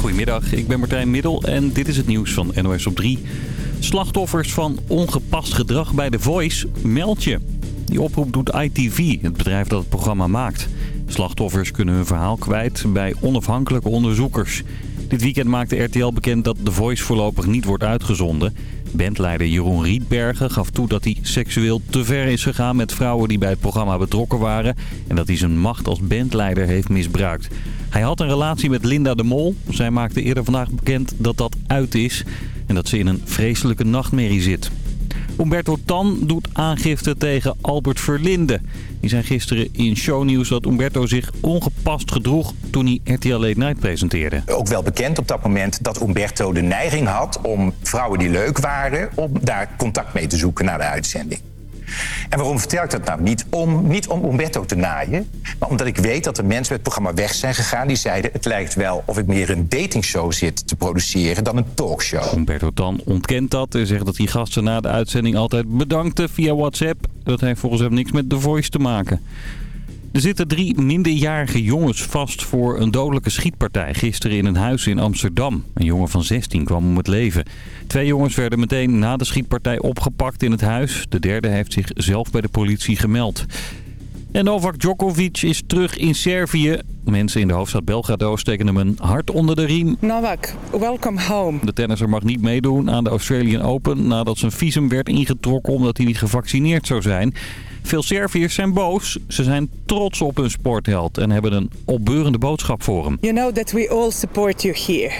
Goedemiddag, ik ben Martijn Middel en dit is het nieuws van NOS op 3. Slachtoffers van ongepast gedrag bij The Voice, meld je. Die oproep doet ITV, het bedrijf dat het programma maakt. Slachtoffers kunnen hun verhaal kwijt bij onafhankelijke onderzoekers. Dit weekend maakte RTL bekend dat The Voice voorlopig niet wordt uitgezonden. Bandleider Jeroen Rietbergen gaf toe dat hij seksueel te ver is gegaan met vrouwen die bij het programma betrokken waren. En dat hij zijn macht als bandleider heeft misbruikt. Hij had een relatie met Linda de Mol. Zij maakte eerder vandaag bekend dat dat uit is. En dat ze in een vreselijke nachtmerrie zit. Umberto Tan doet aangifte tegen Albert Verlinde. Die zei gisteren in shownieuws dat Umberto zich ongepast gedroeg toen hij RTL Late Night presenteerde. Ook wel bekend op dat moment dat Umberto de neiging had om vrouwen die leuk waren... om daar contact mee te zoeken na de uitzending. En waarom vertel ik dat nou? Niet om, niet om Umberto te naaien, maar omdat ik weet dat er mensen met het programma weg zijn gegaan... die zeiden, het lijkt wel of ik meer een datingshow zit te produceren dan een talkshow. Umberto Dan ontkent dat en zegt dat hij gasten na de uitzending altijd bedankte via WhatsApp. Dat heeft volgens hem niks met The Voice te maken. Er zitten drie minderjarige jongens vast voor een dodelijke schietpartij gisteren in een huis in Amsterdam. Een jongen van 16 kwam om het leven. Twee jongens werden meteen na de schietpartij opgepakt in het huis. De derde heeft zich zelf bij de politie gemeld. En Novak Djokovic is terug in Servië. Mensen in de hoofdstad Belgrado steken hem een hart onder de riem. Novak, welcome home. De tennisser mag niet meedoen aan de Australian Open nadat zijn visum werd ingetrokken omdat hij niet gevaccineerd zou zijn. Veel Serviërs zijn boos. Ze zijn trots op hun sportheld en hebben een opbeurende boodschap voor hem. You know that we all support you here.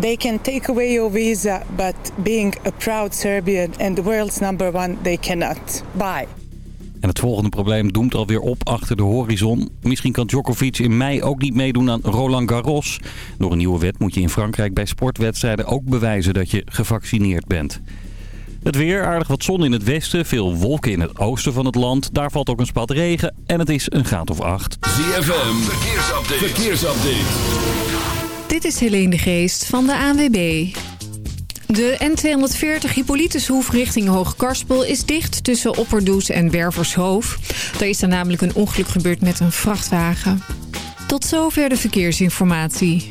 They can take away your visa, but being a proud Serbian and the world's number one, they cannot. Bye. En het volgende probleem doemt alweer op achter de horizon. Misschien kan Djokovic in mei ook niet meedoen aan Roland Garros. Door een nieuwe wet moet je in Frankrijk bij sportwedstrijden ook bewijzen dat je gevaccineerd bent. Het weer, aardig wat zon in het westen, veel wolken in het oosten van het land. Daar valt ook een spat regen en het is een graad of acht. ZFM, verkeersupdate. verkeersupdate. Dit is Helene de Geest van de ANWB. De N240 Hippolytushoef richting Hoogkarspel is dicht tussen Opperdoes en Wervershoof. Daar is er namelijk een ongeluk gebeurd met een vrachtwagen. Tot zover de verkeersinformatie.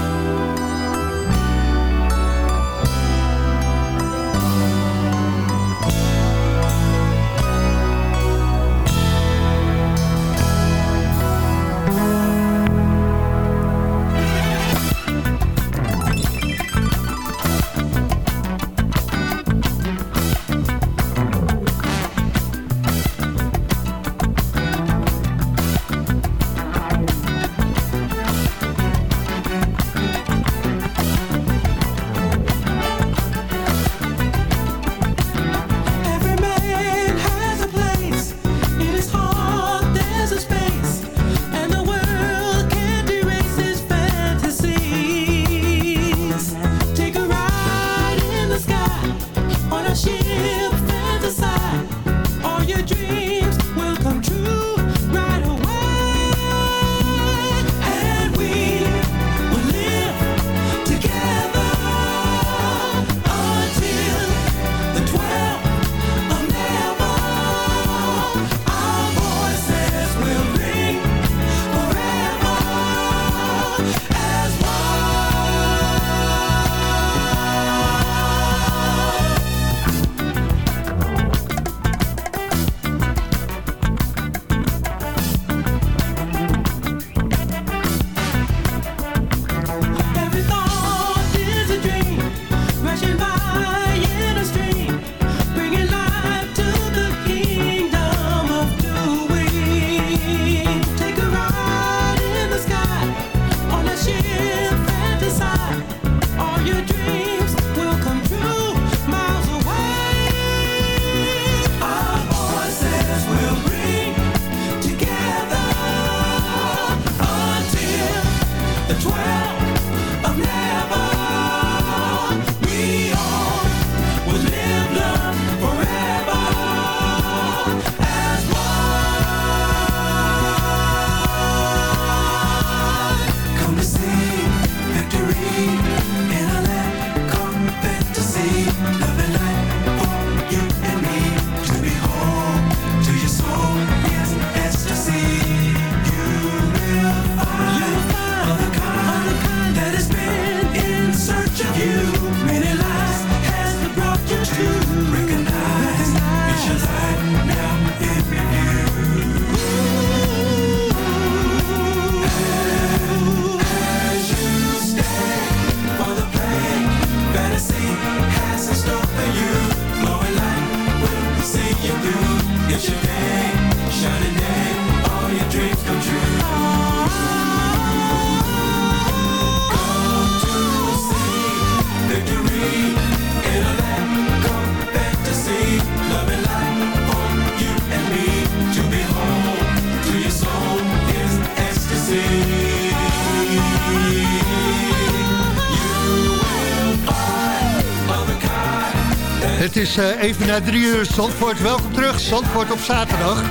Even na drie uur Zandvoort. Welkom terug, Zandvoort op zaterdag.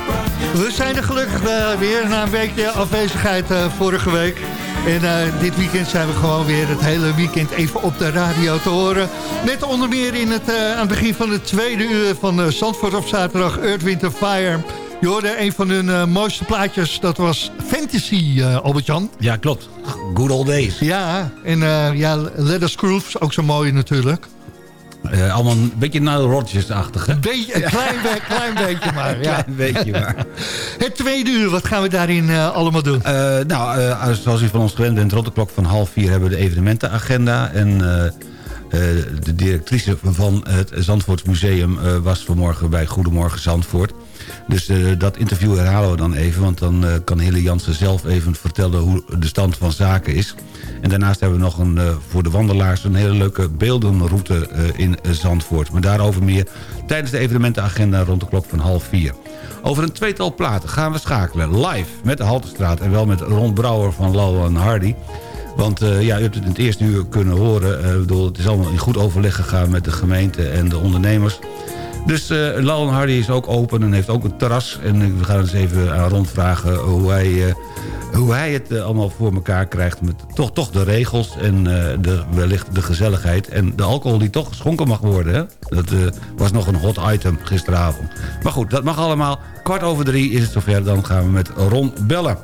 We zijn er gelukkig eh, weer na een weekje afwezigheid eh, vorige week. En eh, dit weekend zijn we gewoon weer het hele weekend even op de radio te horen. Met onder meer in het, aan het begin van het tweede uur van Zandvoort op zaterdag... Earth, Wind Fire. Je hoorde een van hun mooiste plaatjes, dat was Fantasy, Albert-Jan. Ja, klopt. Good old days. Ja, en eh ja, Let Us Groove, ook zo mooi natuurlijk. Eh, allemaal een beetje Nile Rodgers-achtig, hè? Een, beetje, een klein, be- klein beetje maar. Ja. klein beetje, maar. Het tweede uur, wat gaan we daarin eh, allemaal doen? Eh, nou, zoals u van ons gewend bent, rond de klok van half vier hebben we de evenementenagenda. En de directrice van het Zandvoorts Museum eh, was vanmorgen bij Goedemorgen Zandvoort. Dus eh, dat interview herhalen we dan even, want dan eh, kan Hille Jansen zelf even vertellen hoe de stand van zaken is. En daarnaast hebben we nog een, eh, voor de wandelaars een hele leuke beeldenroute in Zandvoort. Maar daarover meer tijdens de evenementenagenda rond de klok van half vier. Over een tweetal platen gaan we schakelen live met de Haltestraat... en wel met Ron Brouwer van Lal en Hardy. Want ja, u hebt het in het eerste uur kunnen horen. ik bedoel, het is allemaal in goed overleg gegaan met de gemeente en de ondernemers. Dus eh Lal Hardy is ook open en heeft ook een terras. En eh, we gaan eens even aan Ron vragen hoe hij, eh, hoe hij het allemaal voor elkaar krijgt... met toch, toch de regels en de, wellicht de gezelligheid... en de alcohol die toch geschonken mag worden. Hè? Dat was nog een hot item gisteravond. Maar goed, dat mag allemaal. Kwart over drie is het zover. Dan gaan we met Ron bellen.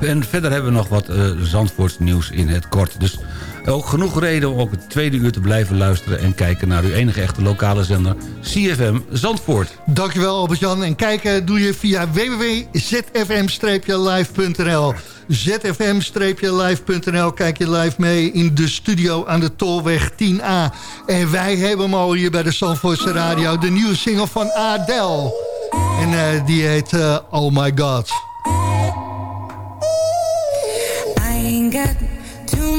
En verder hebben we nog wat Zandvoorts nieuws in het kort. Dus ook genoeg reden om ook het tweede uur te blijven luisteren... en kijken naar uw enige echte lokale zender CFM Zandvoort. Dankjewel Albert-Jan. En kijken doe je via www.zfm-live.nl zfm-live.nl Kijk je live mee in de studio aan de Tolweg 10A. En wij hebben hem al hier bij de Zandvoortse Radio. De nieuwe single van Adele. En eh, die heet eh, Oh My God. I ain't got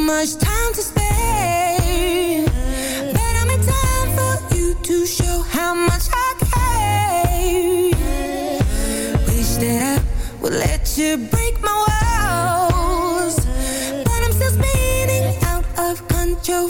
much time to spare. But I'm in time for you to show how much I care. Wish that I would let you break my walls. But I'm still spinning out of control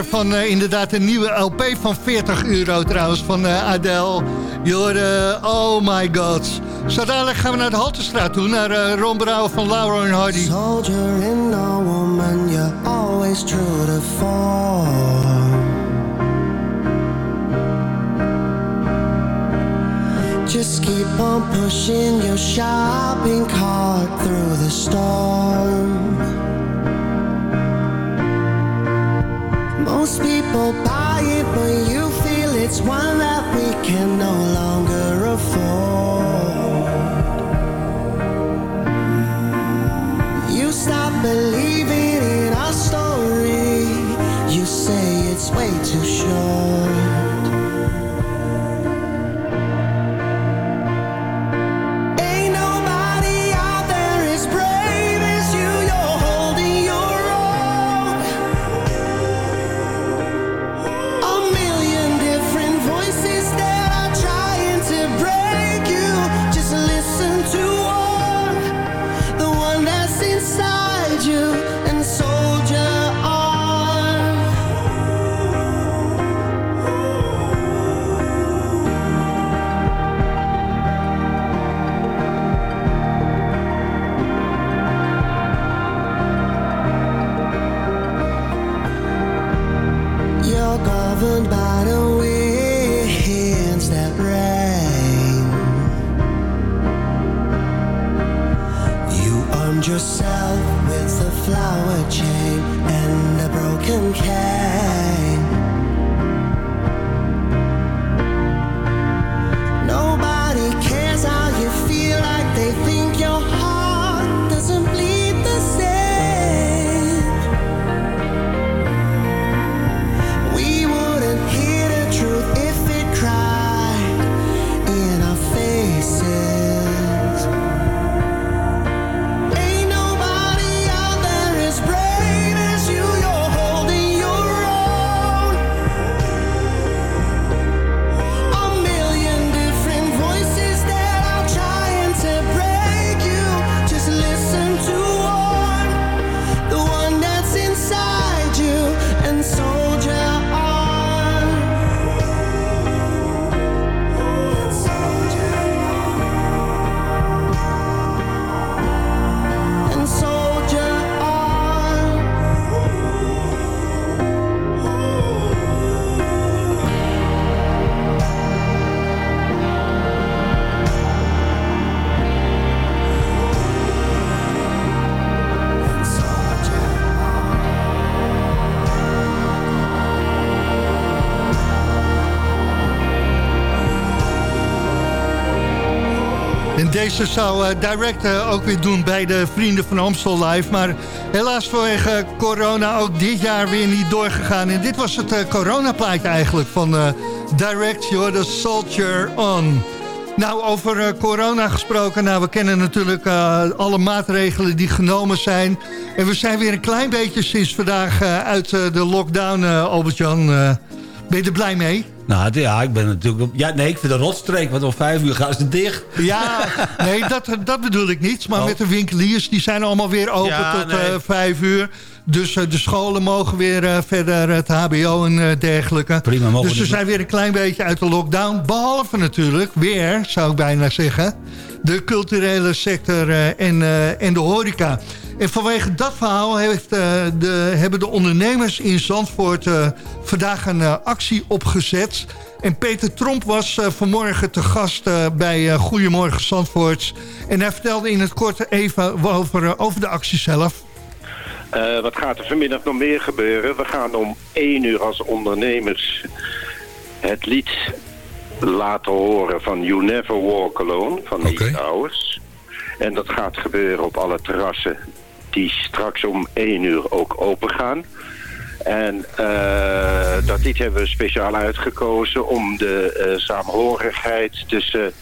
van eh, inderdaad een nieuwe LP van 40 euro trouwens van uh, Adele. Jorde, oh my god. Zo dadelijk gaan we naar de Haltestraat toe, naar uh, Ron van Laura en Hardy. Soldier in a woman, you're always true to form. Just keep on pushing your shopping cart through the storm. Most people buy it but you feel it's one that we can no longer afford. You stop believing in our story. You say it's way too short. Deze zou eh, Direct eh, ook weer doen bij de Vrienden van Amstel Live. Maar helaas vanwege corona ook dit jaar weer niet doorgegaan. En dit was het eh, coronaplaatje eigenlijk van Direct, joh, The Soldier On. Nou, over corona gesproken. Nou, we kennen natuurlijk alle maatregelen die genomen zijn. En we zijn weer een klein beetje sinds vandaag uit de lockdown, Albert-Jan. Ben je er blij mee? Nou, ja, ik ben natuurlijk... op- Ja, nee, ik vind het een rotstreek, want om vijf uur gaan ze dicht. Ja, nee, dat, dat bedoel ik niet. Maar Oh. met de winkeliers, die zijn allemaal weer open Ja, tot nee. eh, vijf uur. Dus eh, de scholen mogen weer eh, verder, het hbo en eh, dergelijke. Prima, mogen dus we we- zijn weer een klein beetje uit de lockdown. Behalve natuurlijk, weer, zou ik bijna zeggen... de culturele sector eh, en, eh, en de horeca. En vanwege dat verhaal heeft, eh, de, hebben de ondernemers in Zandvoort... eh, vandaag een eh, actie opgezet... En Peter Tromp was eh, vanmorgen te gast bij eh, Goedemorgen Zandvoort. En hij vertelde in het kort even over, over de actie zelf. Eh, wat gaat er vanmiddag nog meer gebeuren? We gaan om één uur als ondernemers het lied laten horen van You Never Walk Alone van. Nick Hours. En dat gaat gebeuren op alle terrassen die straks om één uur ook open gaan. En eh, dat lied hebben we speciaal uitgekozen om de eh, saamhorigheid tussen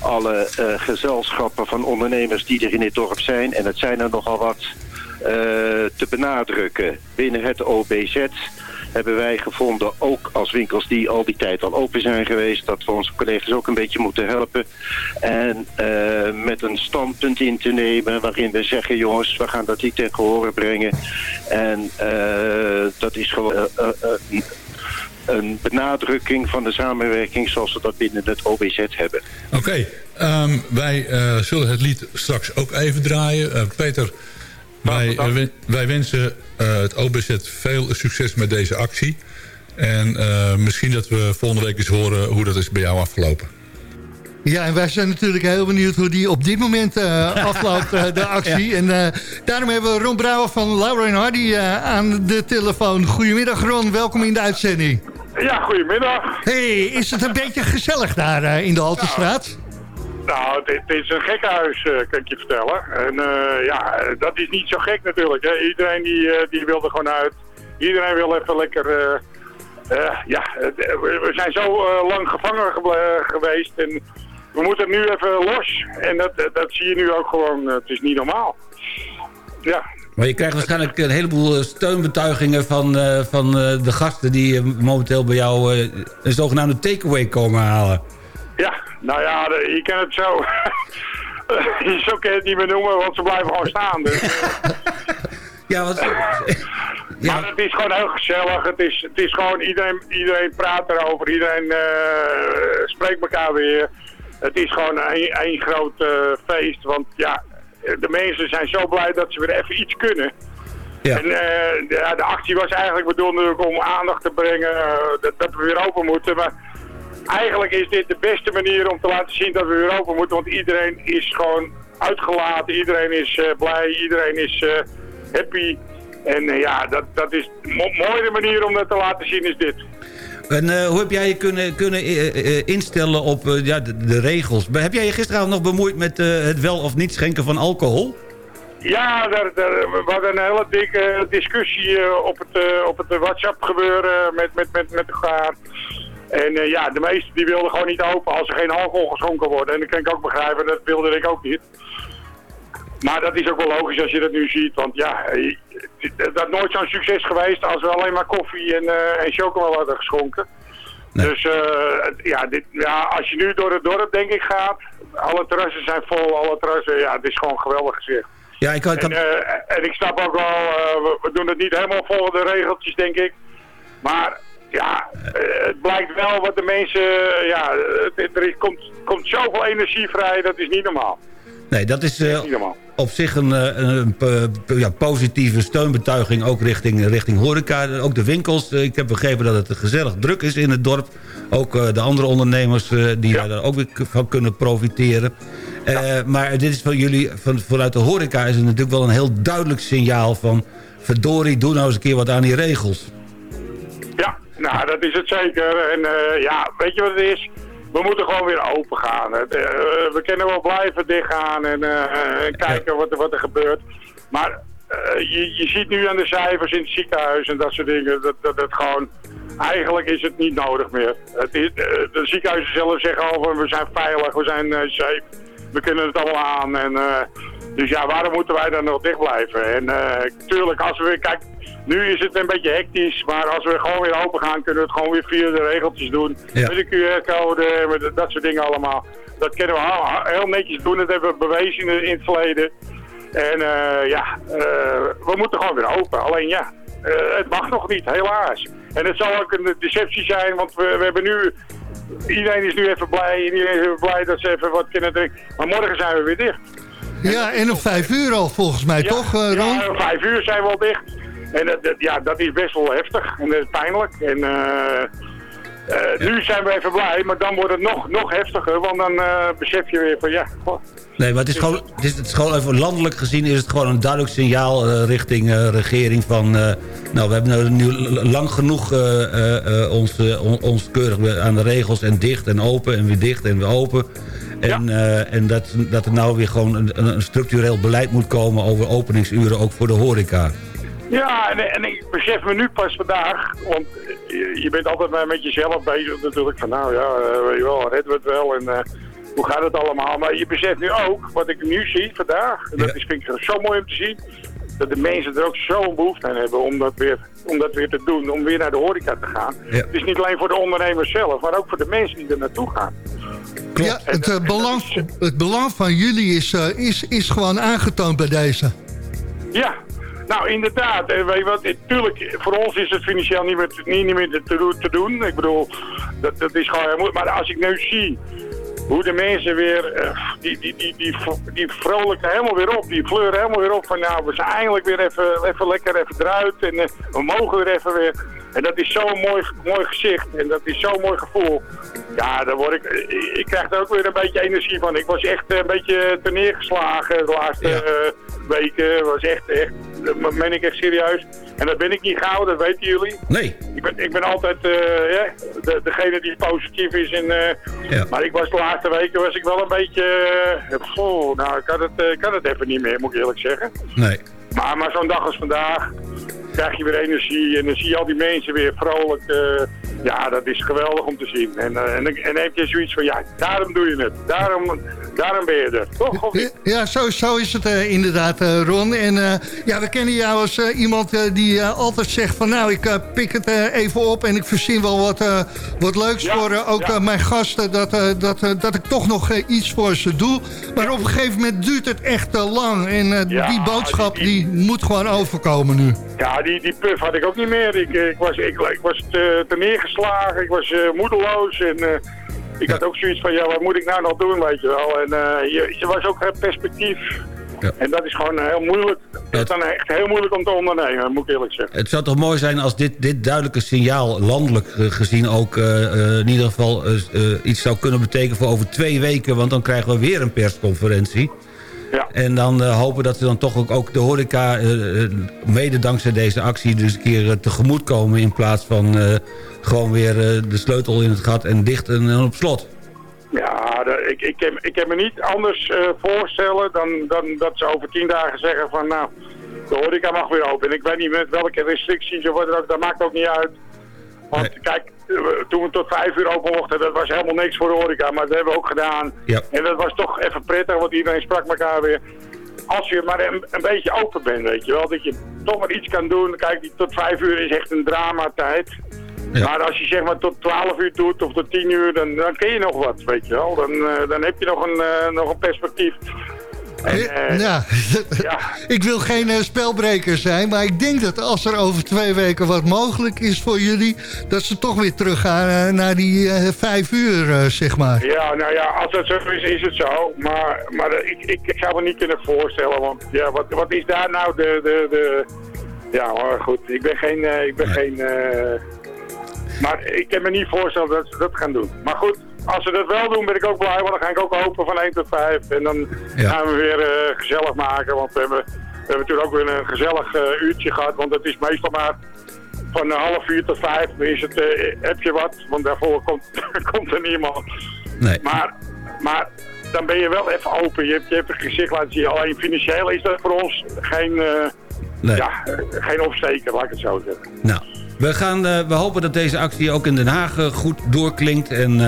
alle eh, gezelschappen van ondernemers die er in dit dorp zijn. En het zijn er nogal wat te benadrukken. Binnen het OBZ hebben wij gevonden, ook als winkels die al die tijd al open zijn geweest, dat we onze collega's ook een beetje moeten helpen. En eh, met een standpunt in te nemen waarin we zeggen, jongens, we gaan dat niet ten gehore brengen. En eh, dat is gewoon... eh, een benadrukking van de samenwerking zoals we dat binnen het OBZ hebben. Oké, ehm, wij zullen het lied straks ook even draaien. Peter, wij, eh, wij wensen eh, het OBZ veel succes met deze actie. En eh, misschien dat we volgende week eens horen hoe dat is bij jou afgelopen. Ja, en wij zijn natuurlijk heel benieuwd hoe die op dit moment eh, afloopt, de actie. En eh, daarom hebben we Ron Brouwer van Laura en Hardy eh, aan de telefoon. Goedemiddag Ron, welkom in de uitzending. Ja, goedemiddag. Hey, is het een beetje gezellig daar eh, in de Haltestraat? Nou, dit, dit is een gekkenhuis, eh, kan ik je vertellen. En eh, ja, dat is niet zo gek natuurlijk. Hè. Iedereen die, eh, die wil er gewoon uit. Iedereen wil even lekker... ja, we zijn zo lang gevangen geweest. En we moeten nu even los. En dat, dat, zie je nu ook gewoon. het is niet normaal. Ja, Maar je krijgt waarschijnlijk een heleboel steunbetuigingen van, van de gasten... die momenteel bij jou een zogenaamde takeaway komen halen. Ja, nou ja, je kan het zo... zo kan je het niet meer noemen, want ze blijven gewoon staan. Dus. Ja, wat... Maar het is gewoon heel gezellig. Het is, het is gewoon, iedereen, iedereen praat erover. Iedereen eh, spreekt elkaar weer. Het is gewoon één één groot eh, feest. Want ja, de mensen zijn zo blij dat ze weer even iets kunnen. Ja. En eh, de, ja, de actie was eigenlijk bedoeld om aandacht te brengen eh, dat, dat we weer open moeten. Maar eigenlijk is dit de beste manier om te laten zien dat we weer open moeten. Want iedereen is gewoon uitgelaten, iedereen is eh, blij, iedereen is eh, happy. En eh, ja, dat, dat is een mo- mooie manier om dat te laten zien is dit. En hoe heb jij je kunnen, kunnen instellen op ja, de, de regels? Heb jij je gisteravond nog bemoeid met het wel of niet schenken van alcohol? Ja, daar, daar, we hadden een hele dikke discussie op het, op het WhatsApp gebeuren met, met, met, met elkaar. En eh, ja, de meesten die wilden gewoon niet open als er geen alcohol geschonken wordt. En dat kan ik ook begrijpen, dat wilde ik ook niet. Maar dat is ook wel logisch als je dat nu ziet. Want ja, eh, dat is nooit zo'n succes geweest als we alleen maar koffie en, eh en chocola hadden geschonken. Dus eh, ja, dit, ja, als je nu door het dorp denk ik gaat, alle terrassen zijn vol, alle terrassen, ja, het is gewoon geweldig gezicht. Ja, ik had... En, eh, en ik snap ook wel, eh, we, we doen het niet helemaal volgens de regeltjes, denk ik. Maar ja, eh, het blijkt wel wat de mensen, eh, ja, er komt, komt zoveel energie vrij, dat is niet normaal. Nee, dat is Niet normaal. op zich een, een, ja, positieve steunbetuiging... ook richting, richting horeca, ook de winkels. Ik heb begrepen dat het gezellig druk is in het dorp. Ook de andere ondernemers die daar ook weer van kunnen profiteren. Maar dit is van jullie, van, vanuit de horeca is het natuurlijk wel een heel duidelijk signaal van... verdorie, doe nou eens een keer wat aan die regels. Nou dat is het zeker. En eh, ja, weet je wat het is? we moeten gewoon weer open gaan. Het, eh, we kunnen wel blijven dichtgaan en eh, en kijken wat, er- wat er gebeurt. Maar eh, je, je ziet nu aan de cijfers in het ziekenhuis en dat soort dingen, dat, dat gewoon... Eigenlijk is het niet nodig meer. Het is, eh, de ziekenhuizen zelf zeggen al van we zijn veilig, we zijn eh, safe, we kunnen het allemaal aan. En, eh, dus ja, waarom moeten wij dan nog dicht blijven? En tuurlijk, als we weer, kijk, nu is het een beetje hectisch, maar als we gewoon weer open gaan, kunnen we het gewoon weer via de regeltjes doen. Ja. Met de QR-code, met de- dat soort dingen allemaal. Dat kunnen we heel- heel netjes doen, dat hebben we bewezen in, het verleden. En eh, ja, eh, we moeten gewoon weer open. Alleen ja, het mag nog niet, helaas. En het zal ook een deceptie zijn, want we, we hebben nu... Iedereen is nu even blij, iedereen is even blij dat ze even wat kunnen drinken. Maar morgen zijn we weer dicht. Ja, en om vijf uur al volgens mij, Ja, toch eh, Ron? Ja, om vijf uur zijn we al dicht. En dat, dat- ja, dat is best wel heftig en dat is pijnlijk. En eh, eh, nu zijn we even blij, maar dan wordt het nog, nog heftiger. Want dan eh, besef je weer van ja, goh, Nee, maar het is gewoon, het is, het is gewoon even landelijk gezien is het gewoon een duidelijk signaal eh, richting eh, regering van... eh, nou, we hebben nou nu lang genoeg eh, eh, eh, ons, eh, on- ons keurig aan de regels en dicht en open en weer dicht en weer open. En, eh, en dat, dat er nou weer gewoon een, een structureel beleid moet komen over openingsuren ook voor de horeca. Ja, en, en ik besef me nu pas vandaag, want je, je bent altijd maar met jezelf bezig natuurlijk. Van nou ja, eh, weet je wel, redden we het wel en eh, hoe gaat het allemaal. Maar je beseft nu ook, wat ik nu zie vandaag, en dat is, vind ik zo mooi om te zien, dat de mensen er ook zo'n behoefte aan hebben om dat, weer, om dat weer te doen, om weer naar de horeca te gaan. Ja. Het is niet alleen voor de ondernemers zelf, maar ook voor de mensen die er naartoe gaan. Ja, het, eh, belang, het belang van jullie is, eh, is, is gewoon aangetoond bij deze. Ja, nou inderdaad. En weet je wat, tuurlijk, voor ons is het financieel niet meer, niet, meer te, doen- te doen. Ik bedoel, dat, dat is gewoon heel moeilijk. Maar als ik nu zie hoe de mensen weer, eh, die, die, die, die, die vrolijken helemaal weer op. Die fleuren helemaal weer op van nou, we zijn eindelijk weer even, even lekker even eruit. En eh, we mogen weer even weer. En dat is zo'n mooi, mooi gezicht en dat is zo'n mooi gevoel. Ja, daar word ik, ik, krijg er ook weer een beetje energie van. Ik was echt een beetje te neergeslagen de laatste eh, weken. was echt, echt, dat meen ik echt serieus. En dat ben ik niet gauw, dat weten jullie. Nee. Ik ben, ik ben altijd eh, ja, de, degene die positief is. En, eh, Maar ik was de laatste weken was ik wel een beetje... goh, nou, ik kan het, kan het even niet meer, moet ik eerlijk zeggen. Nee. Maar, maar zo'n dag als vandaag krijg je weer energie en dan zie je al die mensen weer vrolijk. eh, ja, dat is geweldig om te zien. En, eh, en, en dan heb je zoiets van, ja, daarom doe je het. Daarom, daarom ben je er. Toch? Of niet? Ja, zo, zo is het eh, inderdaad, eh, Ron. En eh, ja, we kennen jou als iemand die altijd zegt van... nou, ik pik het even op en ik verzin wel wat, wat leuks voor ook mijn gasten... Dat, dat, dat ik toch nog iets voor ze doe. Maar op een gegeven moment duurt het echt te lang. En Ja, die boodschap die, moet gewoon overkomen nu. Ja, die, die puff had ik ook niet meer. Ik, ik was, ik, ik was te, te neergeslagen, ik was moedeloos en ik had ook zoiets van, ja, wat moet ik nou nog doen, weet je wel. En eh, je, je was ook perspectief. En dat is gewoon heel moeilijk. Het is dan echt heel moeilijk om te ondernemen, moet ik eerlijk zeggen. Het zou toch mooi zijn als dit, dit duidelijke signaal landelijk eh, gezien ook eh, eh, in ieder geval eh, eh, iets zou kunnen betekenen voor over twee weken. Want dan krijgen we weer een persconferentie. Ja. En dan eh, hopen dat we dan toch ook, ook de horeca, eh, eh, mede dankzij deze actie, dus een keer eh, tegemoet komen. In plaats van gewoon weer de sleutel in het gat en dicht en, en op slot. Ja, de- ik, ik, kan, ik kan me niet anders voorstellen dan, dan dat ze over tien dagen zeggen van nou, de horeca mag weer open. En ik weet niet met welke restricties of wat dan ook, dat maakt ook niet uit. Want kijk, toen we tot vijf uur open mochten, dat was helemaal niks voor de horeca, maar dat hebben we ook gedaan. Ja. En dat was toch even prettig, want iedereen sprak elkaar weer. Als je maar een, een beetje open bent, weet je wel, dat je toch maar iets kan doen. Kijk, die tot vijf uur is echt een dramatijd. Maar als je zeg maar tot 12 uur doet of tot 10 uur, dan, dan kun je nog wat, weet je wel. Dan, eh, dan heb je nog een, eh, nog een perspectief. En, eh, ja, ik wil geen eh, spelbreker zijn, maar ik denk dat als er over twee weken wat mogelijk is voor jullie, dat ze toch weer teruggaan eh, naar die vijf uur, zeg maar. Ja, nou ja, als dat zo is, is het zo. Maar, maar ik, ik, ik zou me niet kunnen voorstellen, want ja, wat, wat is daar nou de... de, de ja, maar goed, ik ben geen... ik ben geen maar ik kan me niet voorstellen dat ze dat gaan doen. Maar goed, als ze dat wel doen, ben ik ook blij, want dan ga ik ook open van 1 tot 5. En dan gaan we weer eh, gezellig maken, want we hebben, we hebben natuurlijk ook weer een gezellig eh, uurtje gehad. Want het is meestal maar van een half uur tot vijf, dan is het, eh, heb je wat, want daarvoor komt, komt er niemand. Nee. Maar, maar dan ben je wel even open. Je hebt je, hebt een gezicht laten zien. Alleen financieel is dat voor ons geen, Nee. ja, geen opsteken, laat ik het zo zeggen. Nou, we, gaan, we hopen dat deze actie ook in Den Haag goed doorklinkt. En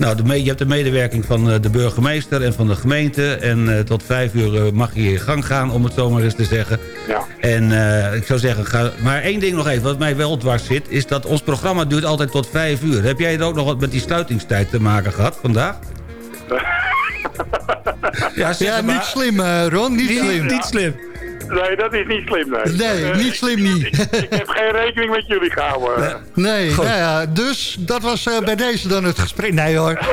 nou, de je hebt de medewerking van eh, de burgemeester en van de gemeente. En eh, tot vijf uur eh, mag je in gang gaan, om het zo maar eens te zeggen. Ja. En eh, ik zou zeggen, ga, maar één ding nog even, wat mij wel dwars zit... is dat ons programma duurt altijd tot vijf uur. Heb jij er ook nog wat met die sluitingstijd te maken gehad vandaag? ja, Ja, niet slim, eh, Ron. Niet slim. Niet slim. Nee, dat is niet slim, nee. Nee, Eh, niet slim niet. Ik, ik heb geen rekening met jullie gehouden. Nee, nou ja, dus dat was eh, bij deze dan het gesprek. Nee hoor.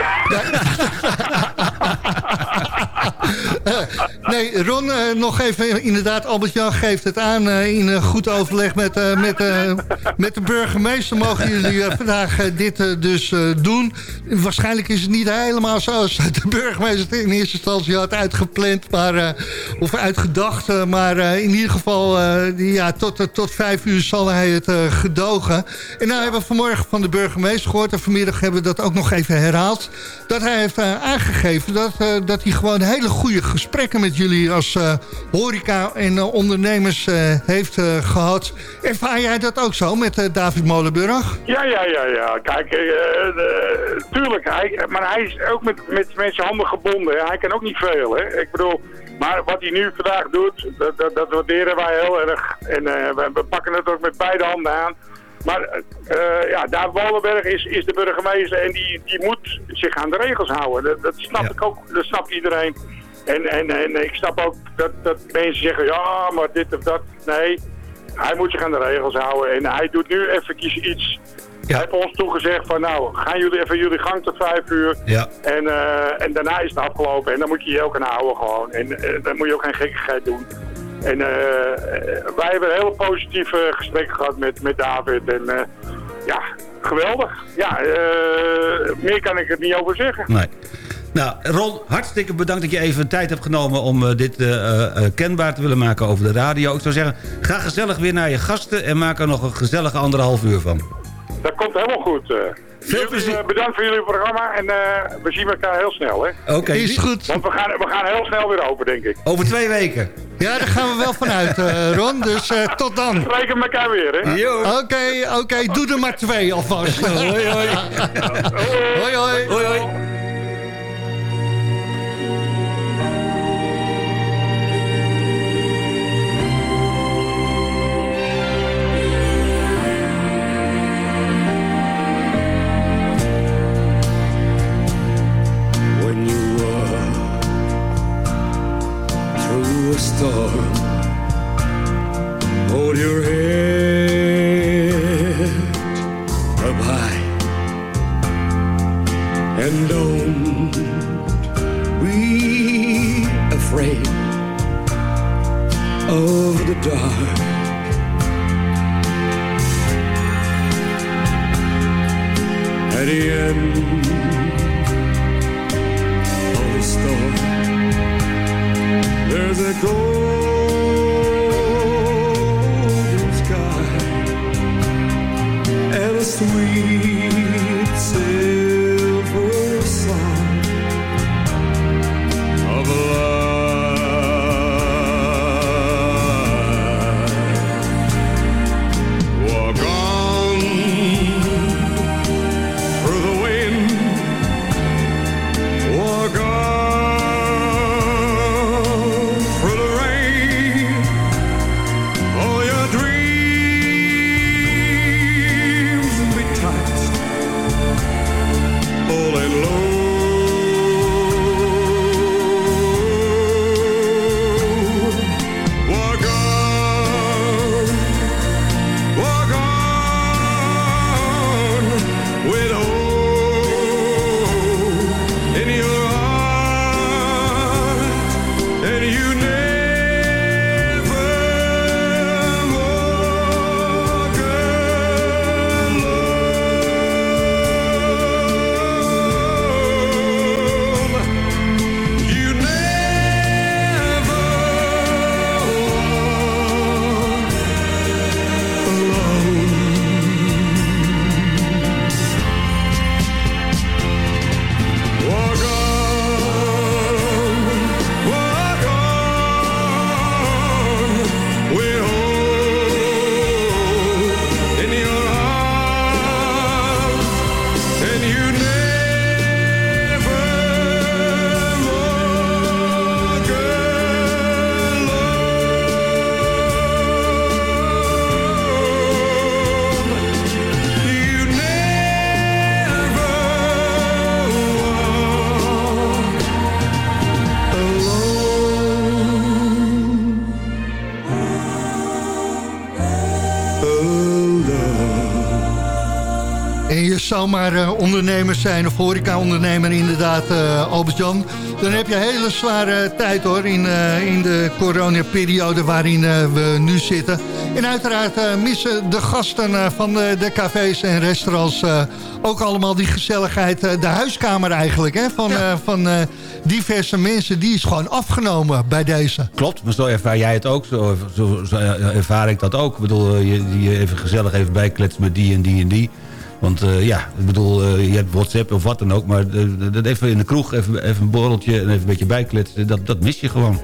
nee, Ron, eh, nog even, inderdaad, Albert-Jan geeft het aan. eh, in een goed overleg met, eh, met, eh, met de burgemeester mogen jullie eh, vandaag eh, dit eh, dus eh, doen. Waarschijnlijk is het niet helemaal zoals de burgemeester in eerste instantie had uitgepland. Maar, eh, of uitgedacht. eh, maar eh, in ieder geval, eh, ja, tot, eh, tot vijf uur zal hij het eh, gedogen. En nou hebben we vanmorgen van de burgemeester gehoord... en vanmiddag hebben we dat ook nog even herhaald... dat hij heeft eh, aangegeven dat, eh, dat hij gewoon hele goede gesprekken... met jullie als eh, horeca en eh, ondernemers eh, heeft eh, gehad. Ervaar jij dat ook zo met David Molenburg? Ja, ja, ja, ja. Kijk, tuurlijk. Maar hij is ook met, met, met zijn handen gebonden. Hij kan ook niet veel, hè. Ik bedoel, maar wat hij nu vandaag doet, dat, dat, dat waarderen wij heel erg. En we pakken het ook met beide handen aan. Maar eh, ja, David Molenberg is, is de burgemeester en die, die moet zich aan de regels houden. Dat, dat snap ik ook, dat snapt iedereen. En, en, en ik snap ook dat, dat mensen zeggen, ja, maar dit of dat. Nee, hij moet zich aan de regels houden. En hij doet nu eventjes iets. Hij heeft ons toegezegd van, nou, gaan jullie even jullie gang tot vijf uur. Ja. En, eh, en daarna is het afgelopen. En dan moet je je ook aan houden gewoon. En eh, dan moet je ook geen gekkigheid doen. En eh, wij hebben een hele positieve gesprek gehad met, met David. En eh, ja, geweldig. Ja, eh, meer kan ik er niet over zeggen. Nee. Nou, Ron, hartstikke bedankt dat je even tijd hebt genomen... om dit kenbaar te willen maken over de radio. Ik zou zeggen, ga gezellig weer naar je gasten... en maak er nog een gezellige anderhalf uur van. Dat komt helemaal goed. Eh. Jullie, eh, bedankt voor jullie programma. En eh, we zien elkaar heel snel, hè? Oké. Is goed. Want we gaan, we gaan heel snel weer open, denk ik. Over twee weken. Ja, daar gaan we wel vanuit, eh, Ron. Dus eh, tot dan. We spreken elkaar weer, hè? Oké, oké. Doe er maar twee alvast. hoi, hoi. hoi, hoi. Hoi, hoi. Zomaar eh, ondernemer zijn of horeca-ondernemer inderdaad, eh Albert-Jan. Dan heb je een hele zware tijd hoor in, eh, in de coronaperiode waarin eh, we nu zitten. En uiteraard missen de gasten van de, de cafés en restaurants ook allemaal die gezelligheid. de huiskamer eigenlijk hè, van, van diverse mensen, die is gewoon afgenomen bij deze. Klopt, maar zo ervaar jij het ook. Zo, zo, zo ervaar ik dat ook. Ik bedoel, je, je even gezellig even bijkletsen met die en die en die. Want eh, ja, ik bedoel, eh, je hebt WhatsApp of wat dan ook. Maar eh, dat even in de kroeg, even, even een borreltje en even een beetje bijkletsen. Dat, dat mis je gewoon.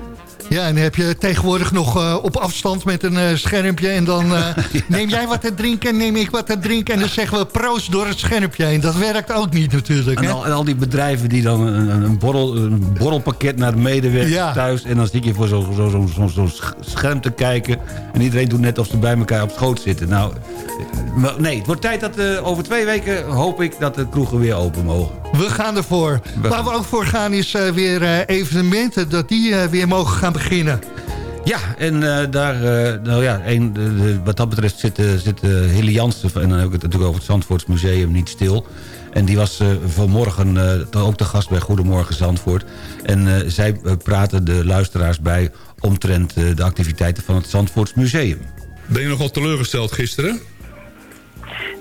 Ja, en heb je tegenwoordig nog eh, op afstand met een eh, schermpje. En dan eh, neem jij wat te drinken, neem ik wat te drinken. En dan zeggen we proost door het schermpje heen. Dat werkt ook niet natuurlijk. En Hè? al, en al die bedrijven die dan een, een, borrel, een borrelpakket naar de medewerker Ja. thuis... en dan zit je voor zo'n zo, zo, zo, zo sch- scherm te kijken... en iedereen doet net of ze bij elkaar op schoot zitten. Nou, nee, het wordt tijd dat over twee weken hoop ik dat de kroegen weer open mogen. We gaan ervoor. We- Waar we ook voor gaan is eh, weer eh, evenementen. Dat die eh, weer mogen gaan beginnen. Ja, en eh, daar, eh, nou ja, een, de, de- wat dat betreft zit, zit Hilly Jansen... en dan heb ik het natuurlijk over het Zandvoorts Museum niet stil... En die was eh, vanmorgen eh, ook de gast bij Goedemorgen Zandvoort. En eh, zij praten de luisteraars bij omtrent eh, de activiteiten van het Zandvoorts Museum. Ben je nogal teleurgesteld gisteren?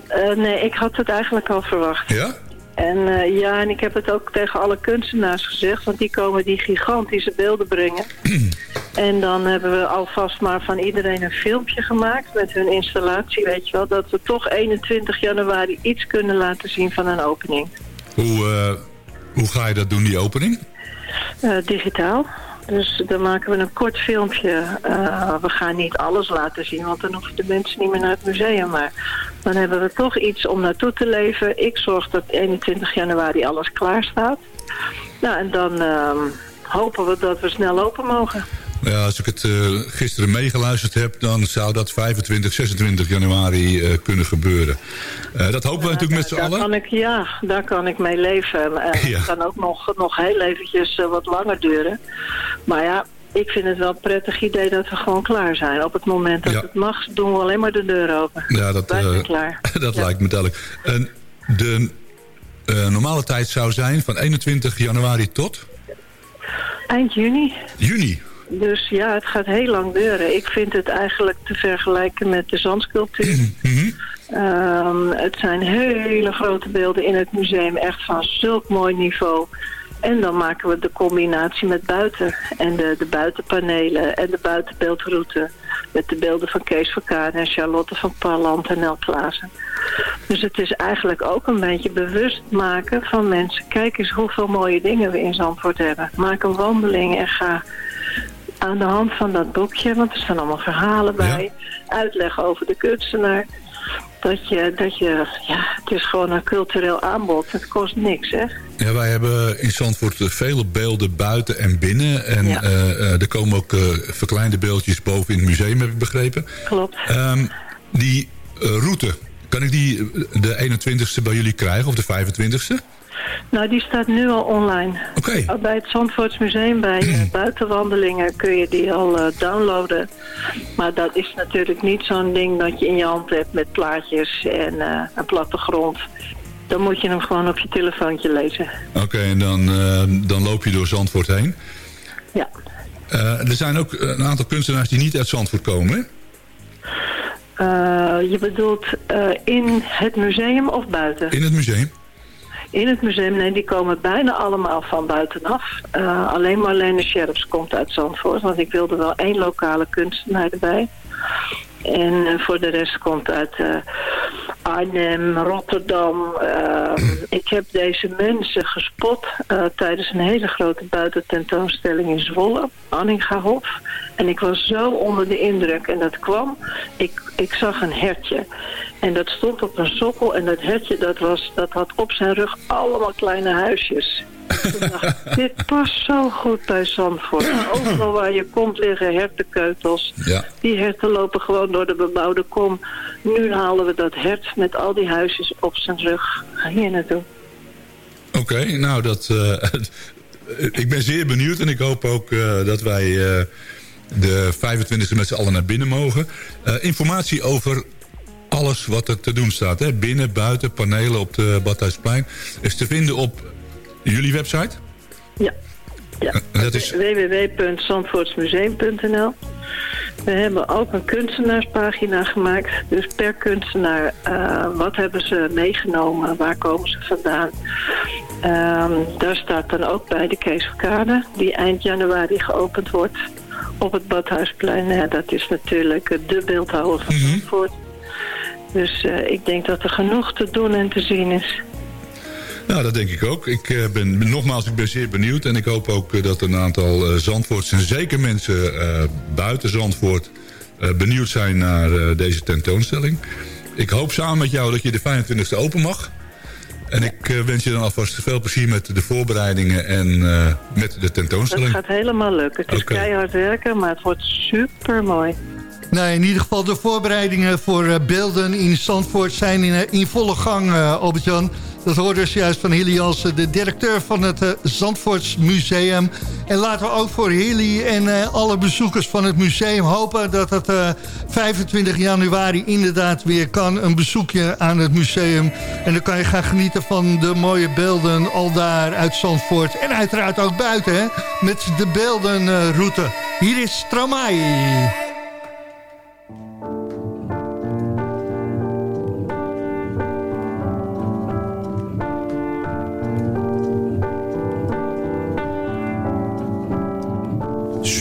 Eh, nee, ik had het eigenlijk al verwacht. Ja? En eh, ja, en ik heb het ook tegen alle kunstenaars gezegd, want die komen die gigantische beelden brengen. en dan hebben we alvast maar van iedereen een filmpje gemaakt met hun installatie, weet je wel, dat we toch 21 januari iets kunnen laten zien van een opening. Hoe, eh, hoe ga je dat doen, die opening? Eh, digitaal. Dus dan maken we een kort filmpje. Eh, we gaan niet alles laten zien, want dan hoeven de mensen niet meer naar het museum. Maar dan hebben we toch iets om naartoe te leven. Ik zorg dat 21 januari alles klaar staat. Nou, en dan ehm, hopen we dat we snel open mogen. Ja, als ik het eh, gisteren meegeluisterd heb... dan zou dat 25, 26 januari eh, kunnen gebeuren. Eh, dat hopen we natuurlijk met z'n allen. kan ik, ja, daar kan ik mee leven. Eh, Ja. Het kan ook nog, nog heel eventjes wat langer duren. Maar ja, ik vind het wel een prettig idee dat we gewoon klaar zijn. Op het moment dat Ja. het mag, doen we alleen maar de deur open. Ja, dat, klaar. dat Ja. lijkt me duidelijk. En de normale tijd zou zijn van 21 januari tot Eind juni. juni. Dus ja, het gaat heel lang duren. Ik vind het eigenlijk te vergelijken met de zandsculptuur. Ehm, het zijn hele grote beelden in het museum, echt van zulk mooi niveau. En dan maken we de combinatie met buiten. En de, de buitenpanelen en de buitenbeeldroute. Met de beelden van Kees Verkaan en Charlotte van Palland en El Klaassen. Dus het is eigenlijk ook een beetje bewust maken van mensen. Kijk eens hoeveel mooie dingen we in Zandvoort hebben. Maak een wandeling en ga aan de hand van dat boekje, want er staan allemaal verhalen bij, uitleggen over de kunstenaar. Dat je, dat je, ja, het is gewoon een cultureel aanbod. Het kost niks, hè? Ja, wij hebben in Zandvoort eh, vele beelden buiten en binnen. En Ja. eh, eh, er komen ook verkleinde beeldjes boven in het museum, heb ik begrepen. Klopt. Ehm, die route, kan ik die de 21ste bij jullie krijgen of de 25ste? Nou, die staat nu al online. Oké. Bij het Zandvoorts Museum, bij eh, buitenwandelingen, kun je die al eh, downloaden. Maar dat is natuurlijk niet zo'n ding dat je in je hand hebt met plaatjes en eh, een plattegrond. Dan moet je hem gewoon op je telefoontje lezen. Oké, en dan, dan loop je door Zandvoort heen. Ja. Er zijn ook een aantal kunstenaars die niet uit Zandvoort komen, hè? Je bedoelt in het museum of buiten? In het museum. In het museum, nee, die komen bijna allemaal van buitenaf. Eh, alleen Marlene Scherps komt uit Zandvoort, want ik wilde wel één lokale kunstenaar erbij. En eh, voor de rest komt uit eh, Arnhem, Rotterdam. Ik heb deze mensen gespot tijdens een hele grote buitententoonstelling in Zwolle, Anningahof. En ik was zo onder de indruk en dat kwam. Ik, ik zag een hertje. En dat stond op een sokkel en dat hertje dat was, dat had op zijn rug allemaal kleine huisjes. Toen dacht ik, dit past zo goed bij Zandvoort. Overal waar je komt liggen hertenkeutels. Ja. Die herten lopen gewoon door de bebouwde kom. Nu halen we dat hert met al die huisjes op zijn rug hier naartoe. Oké, nou dat... eh, ik ben zeer benieuwd en ik hoop ook eh, dat wij eh, de 25e met z'n allen naar binnen mogen. Informatie over alles wat er te doen staat. Hè? Binnen, buiten, panelen op de Badhuisplein. Is te vinden op jullie website? Ja. ja. Dat is... www.zandvoortsmuseum.nl We hebben ook een kunstenaarspagina gemaakt. Dus per kunstenaar, eh, wat hebben ze meegenomen? Waar komen ze vandaan? Ehm, daar staat dan ook bij de Kees Verkade, die eind januari geopend wordt op het Badhuisplein. Ja, dat is natuurlijk de beeldhouwer van Zandvoort. Dus eh, ik denk dat er genoeg te doen en te zien is. Nou, dat denk ik ook. Ik eh, ben, nogmaals, ik ben zeer benieuwd. En ik hoop ook eh, dat een aantal Zandvoorts en zeker mensen buiten Zandvoort... benieuwd zijn naar deze tentoonstelling. Ik hoop samen met jou dat je de 25e open mag. En ik wens je dan alvast veel plezier met de voorbereidingen en met de tentoonstelling. gaat helemaal lukken. Het is keihard werken, maar het wordt super mooi. Nou, in ieder geval de voorbereidingen voor eh, beelden in Zandvoort zijn in, eh, volle gang, eh Albert-Jan. Dat hoorde dus juist van Hilly Jansen, de directeur van het Zandvoorts Museum. En laten we ook voor Hilly en alle bezoekers van het museum hopen... dat het eh, 25 januari inderdaad weer kan, een bezoekje aan het museum. En dan kan je gaan genieten van de mooie beelden al daar uit Zandvoort. En uiteraard ook buiten, hè, met de beeldenroute. Hier is Stromae.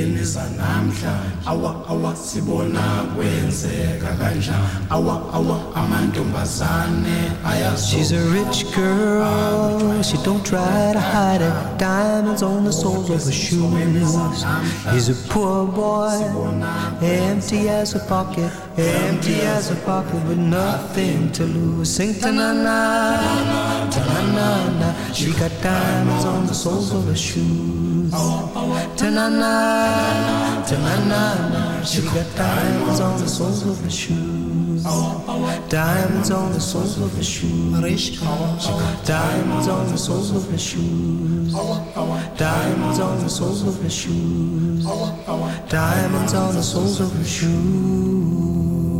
Ezinsukwini zanamhlanje awa awa sibona kwenzeka kanjani awa awa amantombazane She's a rich girl, she don't try to hide it. Diamonds on the soles of her shoes. He's a poor boy, empty as a pocket, empty as a pocket with nothing to lose. Sing ta na na, ta na na na. She got diamonds on the soles of her shoes. Ta na na, ta na na na. She got diamonds on the soles of her shoes. Diamonds on the soles of her shoes. Diamonds on the soles of her shoes. Diamonds on the soles of her shoes. Diamonds on the soles of her shoes.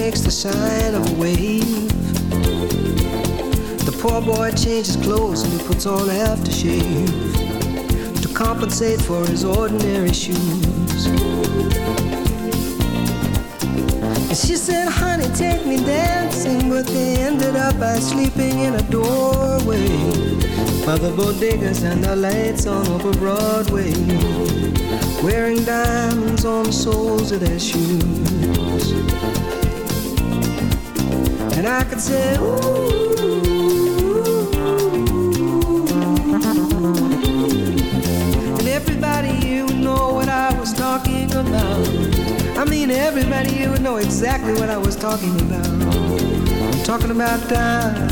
Makes the sign of a wave. The poor boy changes clothes and he puts on aftershave to compensate for his ordinary shoes. And she said, honey, take me dancing, but they ended up by sleeping in a doorway by the bodegas and the lights on over Broadway, wearing diamonds on the soles of their shoes. And I could say, ooh. And everybody here would know what I was talking about. I mean, everybody here would know exactly what I was talking about. I'm talking about diamonds.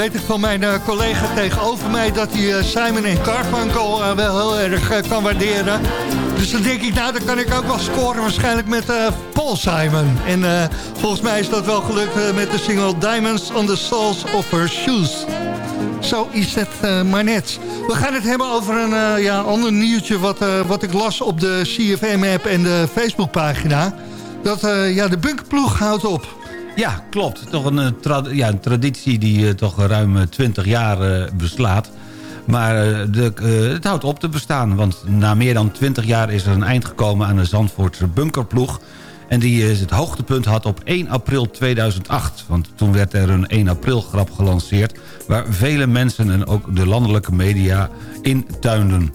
Weet ik van mijn eh, collega tegenover mij dat hij eh, Simon en Garfunkel eh, wel heel erg kan waarderen. Dus dan denk ik, nou dan kan ik ook wel scoren waarschijnlijk met Paul Simon. En volgens mij is dat wel gelukt met de single Diamonds on the Soles of Her Shoes. Zo is het maar net. We gaan het hebben over een ja, ander nieuwtje wat, wat ik las op de CFM-app en de Facebookpagina. Dat ja, de bunkerploeg houdt op. Ja, klopt. Toch een, eh, ja, een traditie die eh, toch ruim eh, 20 jaar eh, beslaat. Maar de, het houdt op te bestaan. Want na meer dan 20 jaar is er een eind gekomen aan de Zandvoortse bunkerploeg. En die het hoogtepunt had op 1 april 2008. Want toen werd er een 1 april grap gelanceerd... waar vele mensen en ook de landelijke media in tuinden.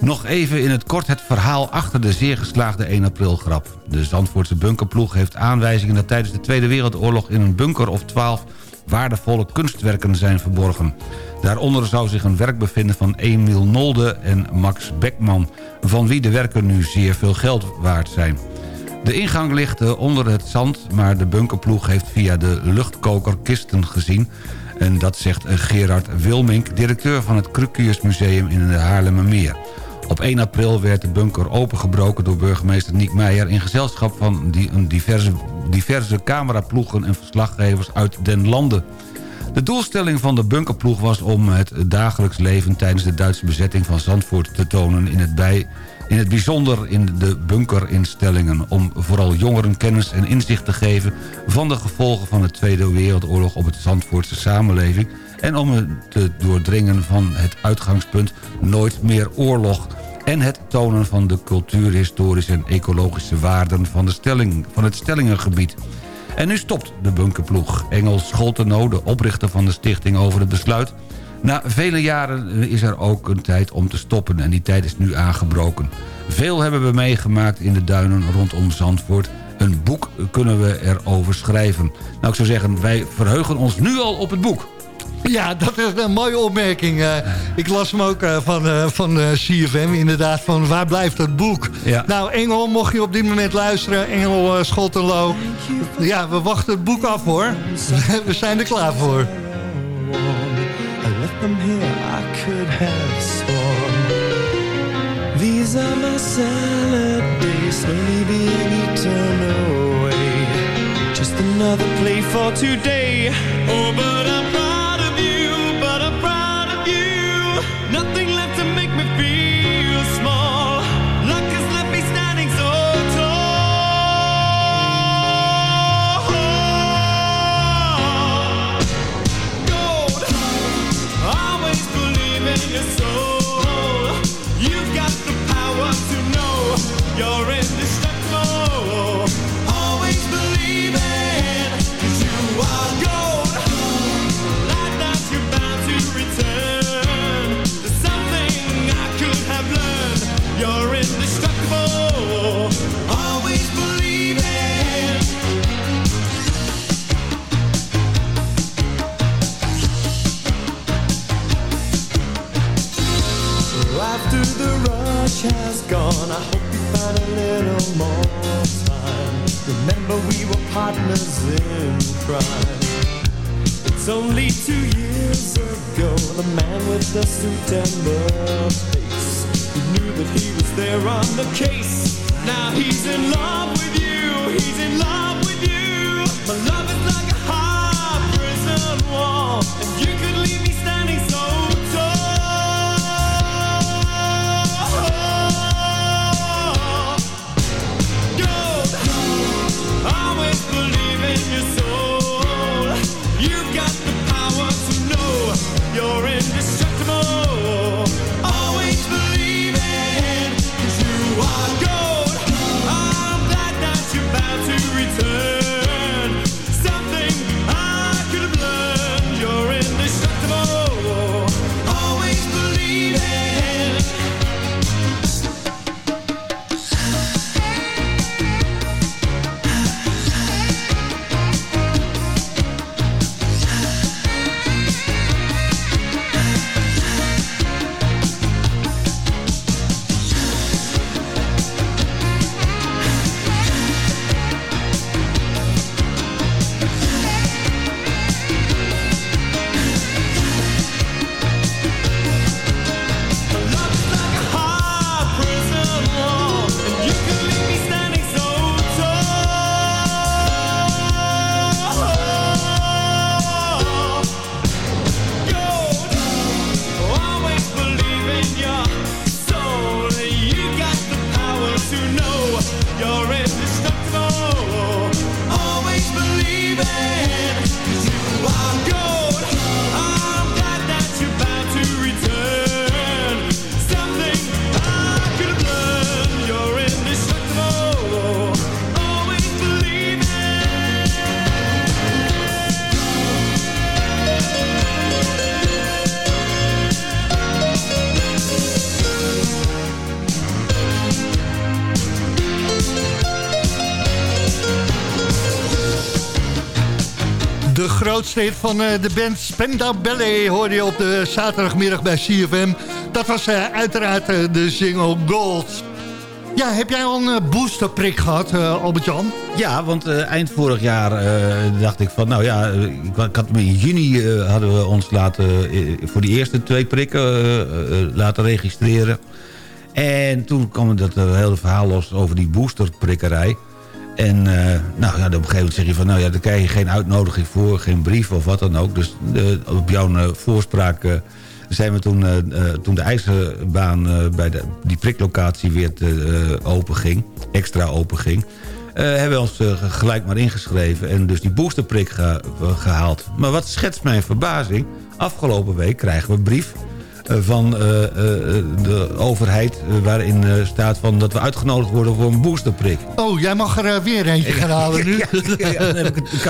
Nog even in het kort het verhaal achter de zeer geslaagde 1 april grap. De Zandvoortse bunkerploeg heeft aanwijzingen dat tijdens de Tweede Wereldoorlog... in een bunker of 12 waardevolle kunstwerken zijn verborgen. Daaronder zou zich een werk bevinden van Emiel Nolde en Max Beckman... van wie de werken nu zeer veel geld waard zijn. De ingang ligt eh, onder het zand, maar de bunkerploeg heeft via de luchtkoker kisten gezien... En dat zegt eh, Gerard Wilmink, directeur van het Krukius Museum in de Haarlemmermeer. Op 1 april werd de bunker opengebroken door burgemeester Niek Meijer... in gezelschap van diverse, diverse cameraploegen en verslaggevers uit den landen. De doelstelling van de bunkerploeg was om het dagelijks leven... tijdens de Duitse bezetting van Zandvoort te tonen... in het, bij, in het bijzonder in de bunkerinstellingen... om vooral jongeren kennis en inzicht te geven... van de gevolgen van de Tweede Wereldoorlog op het Zandvoortse samenleving... en om het doordringen van het uitgangspunt Nooit meer oorlog... en het tonen van de cultuurhistorische en ecologische waarden van, de stelling, van het Stellingengebied... En nu stopt de bunkerploeg. Engel Scholteno, de oprichter van de stichting over het besluit... na vele jaren is er ook een tijd om te stoppen... en die tijd is nu aangebroken. Veel hebben we meegemaakt in de duinen rondom Zandvoort. Een boek kunnen we erover schrijven. Nou, ik zou zeggen, wij verheugen ons nu al op het boek. Ja, dat is een mooie opmerking. Eh, ik las hem ook eh, van, eh, van eh, CFM, inderdaad, van waar blijft dat boek? Ja. Nou, Engel, mocht je op dit moment luisteren, Engel uh, Schottenlo. Ja, we wachten het boek af hoor. we zijn er klaar voor. I left them here, I could have sworn. These are my salad days, slowly being eaten away. Just another play for today. Oh, but I'm You're indestructible. Always believe in. So after the rush has gone, I hope you find a little more time. Remember we were partners in crime. It's only two years ago, the man with the suit and the that he on the case. Now he's in love with you, he's in love van eh, de band Spenda Ballet hoorde je op de zaterdagmiddag bij CFM. Dat was eh, uiteraard eh, de single Gold. Ja, heb jij al een boosterprik gehad, eh, Albert-Jan? Ja, want eind vorig jaar dacht ik van... nou ja, ik, ik had in juni hadden we ons laten, voor die eerste twee prikken laten registreren. En toen kwam dat hele verhaal los over die boosterprikkerij. En eh, nou ja, op een gegeven moment zeg je van... nou ja, daar krijg je geen uitnodiging voor, geen brief of wat dan ook. Dus eh, op jouw eh, voorspraak... zijn we toen, toen de ijzerbaan bij de, die priklocatie weer open ging, extra open ging... hebben we ons gelijk maar ingeschreven en dus die boosterprik ge- gehaald. Maar wat schetst mijn verbazing? Afgelopen week krijgen we een brief van eh, eh, de overheid... eh, waarin eh, staat van dat we uitgenodigd worden voor een boosterprik. Oh, jij mag er eh, weer eentje gaan halen nu. Ja, ja,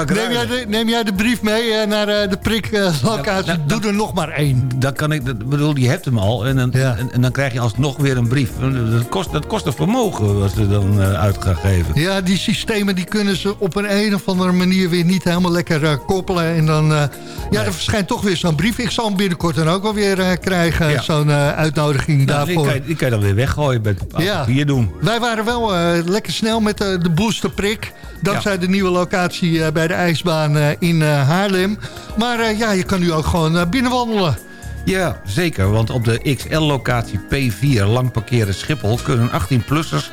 neem, jij de, neem jij de brief mee eh, naar eh, de priklocatie? Doe er nog maar één. Dan kan ik, dat bedoel, je hebt hem al en dan, en, en dan krijg je alsnog weer een brief. Dat kost, dat kost een vermogen wat ze dan eh, uit gaan geven. Ja, die systemen die kunnen ze op een, een of andere manier weer niet helemaal lekker eh, koppelen. En dan eh, ja, er verschijnt toch weer zo'n brief. Ik zal hem binnenkort dan ook wel weer eh, krijgen, Ja. zo'n eh, uitnodiging Nou, die, daarvoor. kan je, die kan je dan weer weggooien met Ja. papier doen. Wij waren wel eh, lekker snel met eh, de boosterprik. Dankzij de nieuwe locatie bij de ijsbaan in Haarlem. Maar ja, je kan nu ook gewoon binnenwandelen. Ja, zeker. Want op de XL-locatie P4 lang parkeren Schiphol... kunnen 18-plussers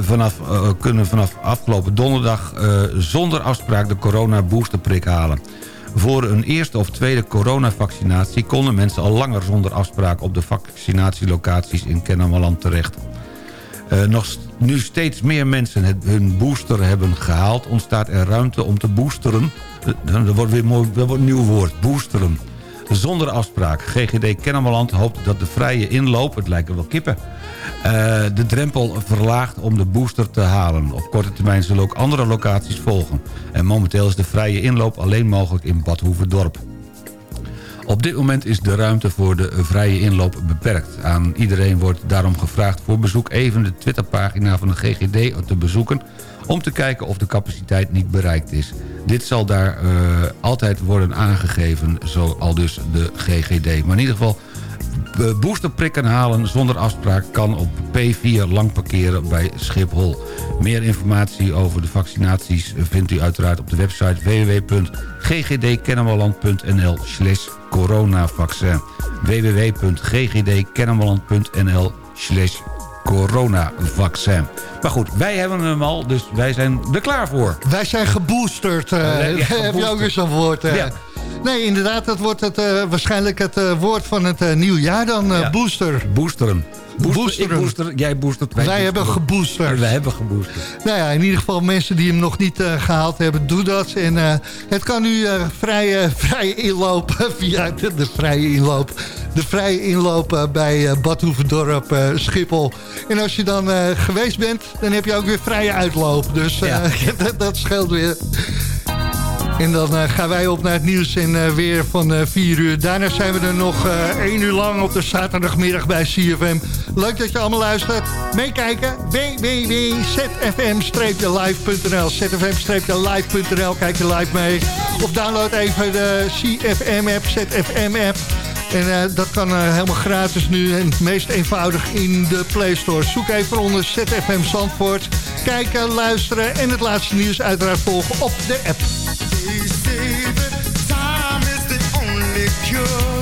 vanaf, kunnen vanaf afgelopen donderdag... zonder afspraak de corona-boosterprik halen. Voor een eerste of tweede coronavaccinatie... konden mensen al langer zonder afspraak... op de vaccinatielocaties in Kennemerland terecht. Eh, nog nu steeds meer mensen hun booster hebben gehaald... ontstaat er ruimte om te boosteren. Dat wordt weer mooi, dat wordt een nieuw woord, boosteren. Zonder afspraak. GGD Kennemerland hoopt dat de vrije inloop, het lijken wel kippen... eh, de drempel verlaagt om de booster te halen. Op korte termijn zullen ook andere locaties volgen. En momenteel is de vrije inloop alleen mogelijk in Bad Hoeverdorp. Op dit moment is de ruimte voor de vrije inloop beperkt. Aan iedereen wordt daarom gevraagd voor bezoek even de Twitterpagina van de GGD te bezoeken... om te kijken of de capaciteit niet bereikt is. Dit zal daar eh, altijd worden aangegeven, zo al dus de GGD. Maar in ieder geval, eh, boosterprikken halen zonder afspraak kan op P4 lang parkeren bij Schiphol. Meer informatie over de vaccinaties vindt u uiteraard op de website www.ggdkennemerland.nl slash coronavaccin www.ggdkennemerland.nl slash coronavaccin. Maar goed, wij hebben hem al, dus wij zijn er klaar voor. Wij zijn geboosterd. Ja, ja, heb je ook weer zo'n woord? Ja. Nee, inderdaad, dat wordt het, eh, waarschijnlijk het eh, woord van het eh, nieuwjaar dan, booster. Boosteren. Booster, Boosteren. Ik booster, jij boostert, wij, Wij hebben geboosterd. Wij hebben geboosterd. Nou ja, in ieder geval mensen die hem nog niet eh, gehaald hebben, doe dat. En het kan nu eh vrij, vrij inloop via de, de vrije inloop. De vrije inloop bij Bad Hoeverdorp, eh, Schiphol. En als je dan geweest bent, dan heb je ook weer vrije uitloop. Dus dat, dat scheelt weer. En dan eh, gaan wij op naar het nieuws en eh, weer van eh 4 uur. Daarna zijn we er nog eh 1 uur lang op de zaterdagmiddag bij CFM. Leuk dat je allemaal luistert. Meekijken, www.zfm-live.nl zfm-live.nl, kijk je live mee. Of download even de CFM-app, ZFM-app. En dat kan helemaal gratis nu en het meest eenvoudig in de Play Store. Zoek even onder ZFM Zandvoort. Kijken, luisteren en het laatste nieuws uiteraard volgen op de app. They say that time is the only cure